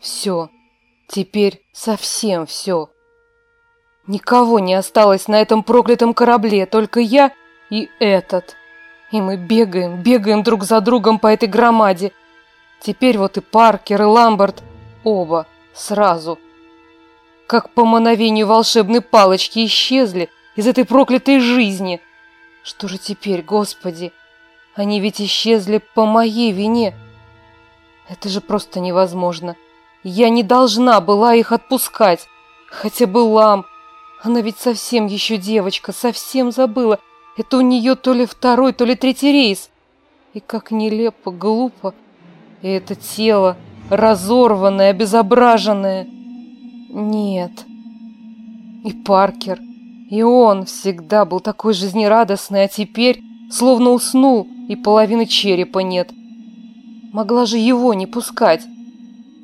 Все. Теперь совсем все. Никого не осталось на этом проклятом корабле, только я и этот. И мы бегаем, бегаем друг за другом по этой громаде. Теперь вот и Паркер, и Ламберт, оба, сразу. Как по мановению волшебной палочки исчезли из этой проклятой жизни. Что же теперь, Господи? Они ведь исчезли по моей вине. Это же просто невозможно. Я не должна была их отпускать. Хотя бы Лам. Она ведь совсем еще девочка, совсем забыла. Это у нее то ли второй, то ли третий рейс. И как нелепо, глупо. И это тело, разорванное, обезображенное. Нет. И Паркер. И он всегда был такой жизнерадостный, а теперь словно уснул, и половины черепа нет. Могла же его не пускать.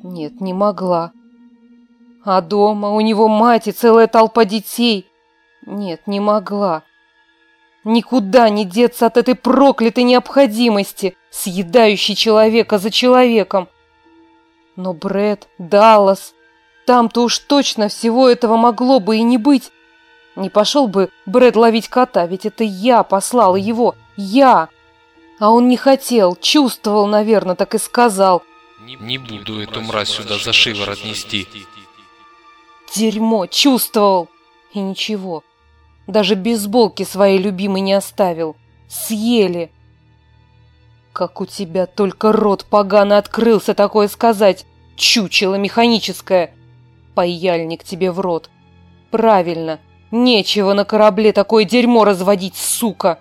Нет, не могла. А дома у него мать и целая толпа детей. Нет, не могла. Никуда не деться от этой проклятой необходимости, съедающей человека за человеком. Но Бред, Даллас, там-то уж точно всего этого могло бы и не быть. Не пошел бы Бред ловить кота, ведь это я послала его, я. А он не хотел, чувствовал, наверное, так и сказал. Не буду эту мразь сюда за шиворот нести. Дерьмо, чувствовал. И ничего. Даже бейсболки своей любимой не оставил. Съели. Как у тебя только рот погано открылся такое сказать. Чучело механическое. Паяльник тебе в рот. Правильно. Нечего на корабле такое дерьмо разводить, сука.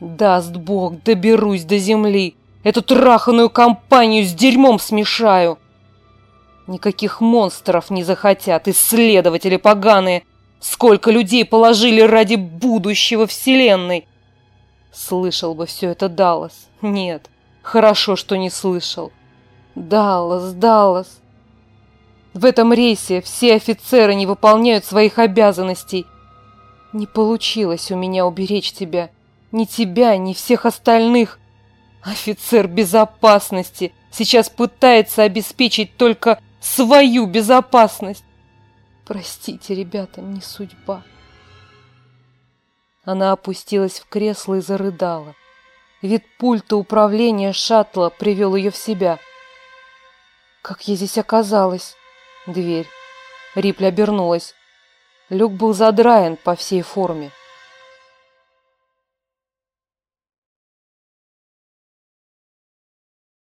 Даст бог, доберусь до земли. Эту траханую компанию с дерьмом смешаю. Никаких монстров не захотят, исследователи поганые. Сколько людей положили ради будущего Вселенной. Слышал бы все это Даллас. Нет, хорошо, что не слышал. Даллас, Даллас. В этом рейсе все офицеры не выполняют своих обязанностей. Не получилось у меня уберечь тебя. Ни тебя, ни всех остальных. Офицер безопасности сейчас пытается обеспечить только свою безопасность. Простите, ребята, не судьба. Она опустилась в кресло и зарыдала. Вид пульта управления шаттла привел ее в себя. Как я здесь оказалась? Дверь. Рипли обернулась. Люк был задраен по всей форме.